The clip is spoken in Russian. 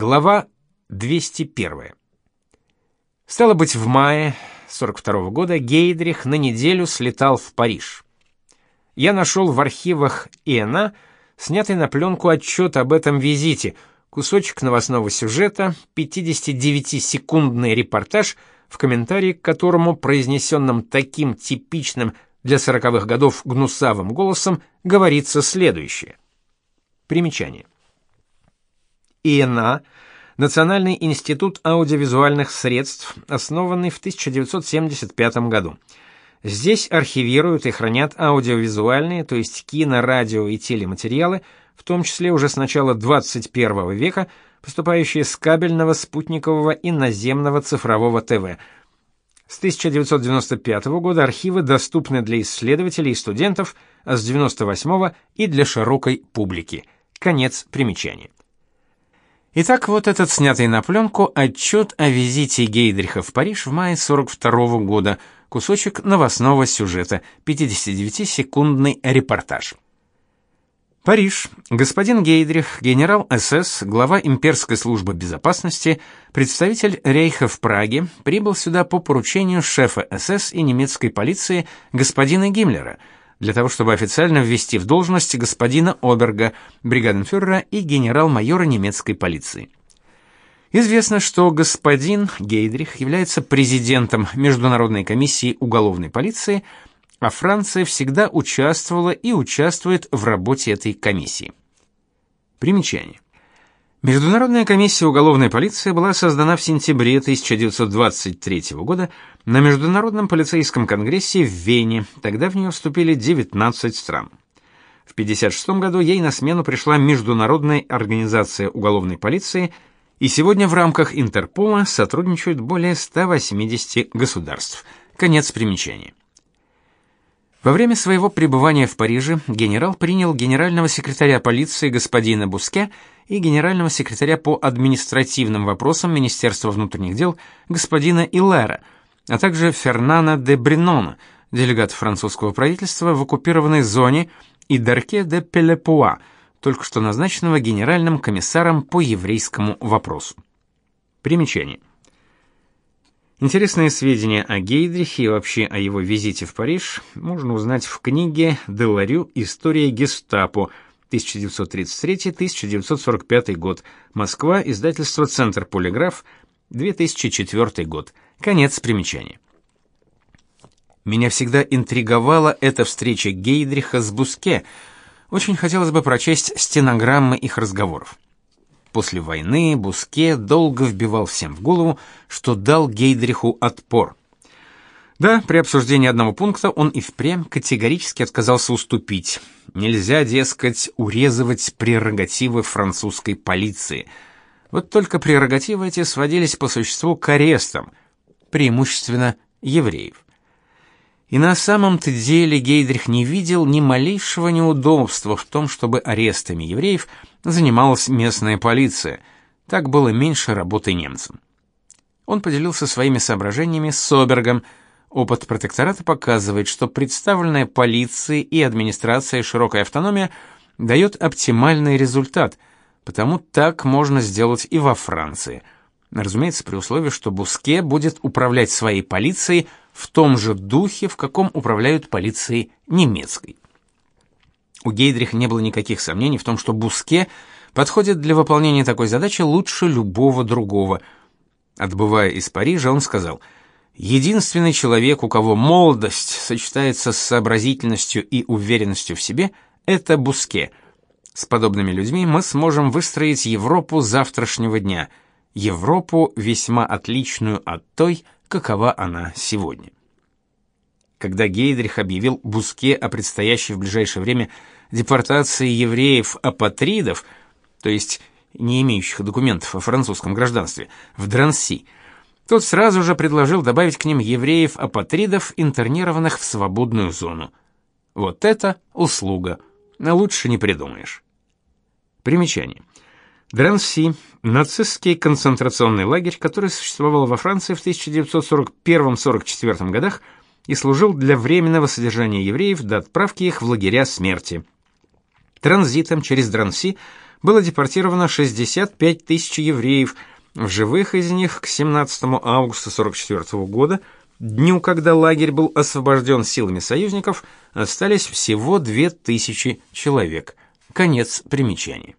Глава 201. Стало быть, в мае 42 -го года Гейдрих на неделю слетал в Париж. Я нашел в архивах ИНА снятый на пленку отчет об этом визите, кусочек новостного сюжета, 59-секундный репортаж, в комментарии к которому, произнесенным таким типичным для сороковых годов гнусавым голосом, говорится следующее. Примечание. ИНА Национальный институт аудиовизуальных средств, основанный в 1975 году. Здесь архивируют и хранят аудиовизуальные, то есть кино, радио и телематериалы, в том числе уже с начала 21 века, поступающие с кабельного, спутникового и наземного цифрового ТВ. С 1995 года архивы доступны для исследователей и студентов, а с 98 и для широкой публики. Конец примечания. Итак, вот этот снятый на пленку отчет о визите Гейдриха в Париж в мае 42 -го года, кусочек новостного сюжета, 59-секундный репортаж. Париж. Господин Гейдрих, генерал СС, глава имперской службы безопасности, представитель Рейха в Праге, прибыл сюда по поручению шефа СС и немецкой полиции господина Гиммлера – для того, чтобы официально ввести в должность господина Оберга, бригаденфюрера и генерал-майора немецкой полиции. Известно, что господин Гейдрих является президентом Международной комиссии уголовной полиции, а Франция всегда участвовала и участвует в работе этой комиссии. Примечание. Международная комиссия уголовной полиции была создана в сентябре 1923 года на Международном полицейском конгрессе в Вене. Тогда в нее вступили 19 стран. В 1956 году ей на смену пришла Международная организация уголовной полиции, и сегодня в рамках Интерпола сотрудничают более 180 государств. Конец примечания. Во время своего пребывания в Париже генерал принял генерального секретаря полиции господина Буске и генерального секретаря по административным вопросам Министерства внутренних дел господина Иллера, а также Фернана де Бринона, делегата французского правительства в оккупированной зоне, и Дарке де Пелепуа, только что назначенного генеральным комиссаром по еврейскому вопросу. Примечание. Интересные сведения о Гейдрихе и вообще о его визите в Париж можно узнать в книге Деларю «История гестапо» 1933-1945 год. Москва, издательство «Центр Полиграф», 2004 год. Конец примечания. Меня всегда интриговала эта встреча Гейдриха с Буске. Очень хотелось бы прочесть стенограммы их разговоров. После войны Буске долго вбивал всем в голову, что дал Гейдриху отпор. Да, при обсуждении одного пункта он и впрямь категорически отказался уступить. Нельзя, дескать, урезывать прерогативы французской полиции. Вот только прерогативы эти сводились по существу к арестам, преимущественно евреев. И на самом-то деле Гейдрих не видел ни малейшего неудобства в том, чтобы арестами евреев занималась местная полиция. Так было меньше работы немцам. Он поделился своими соображениями с Собергом. Опыт протектората показывает, что представленная полицией и администрацией широкая автономия дает оптимальный результат, потому так можно сделать и во Франции. Разумеется, при условии, что Буске будет управлять своей полицией в том же духе, в каком управляют полицией немецкой. У Гейдриха не было никаких сомнений в том, что Буске подходит для выполнения такой задачи лучше любого другого. Отбывая из Парижа, он сказал: "Единственный человек, у кого молодость сочетается с сообразительностью и уверенностью в себе, это Буске. С подобными людьми мы сможем выстроить Европу завтрашнего дня, Европу весьма отличную от той, какова она сегодня. Когда Гейдрих объявил Буске о предстоящей в ближайшее время депортации евреев-апатридов, то есть не имеющих документов о французском гражданстве, в Дранси, тот сразу же предложил добавить к ним евреев-апатридов, интернированных в свободную зону. Вот это услуга. Лучше не придумаешь. Примечание. Дранси – нацистский концентрационный лагерь, который существовал во Франции в 1941-44 годах и служил для временного содержания евреев до отправки их в лагеря смерти. Транзитом через Дранси было депортировано 65 тысяч евреев, в живых из них к 17 августа 44 года, дню, когда лагерь был освобожден силами союзников, остались всего 2000 человек. Конец примечаний.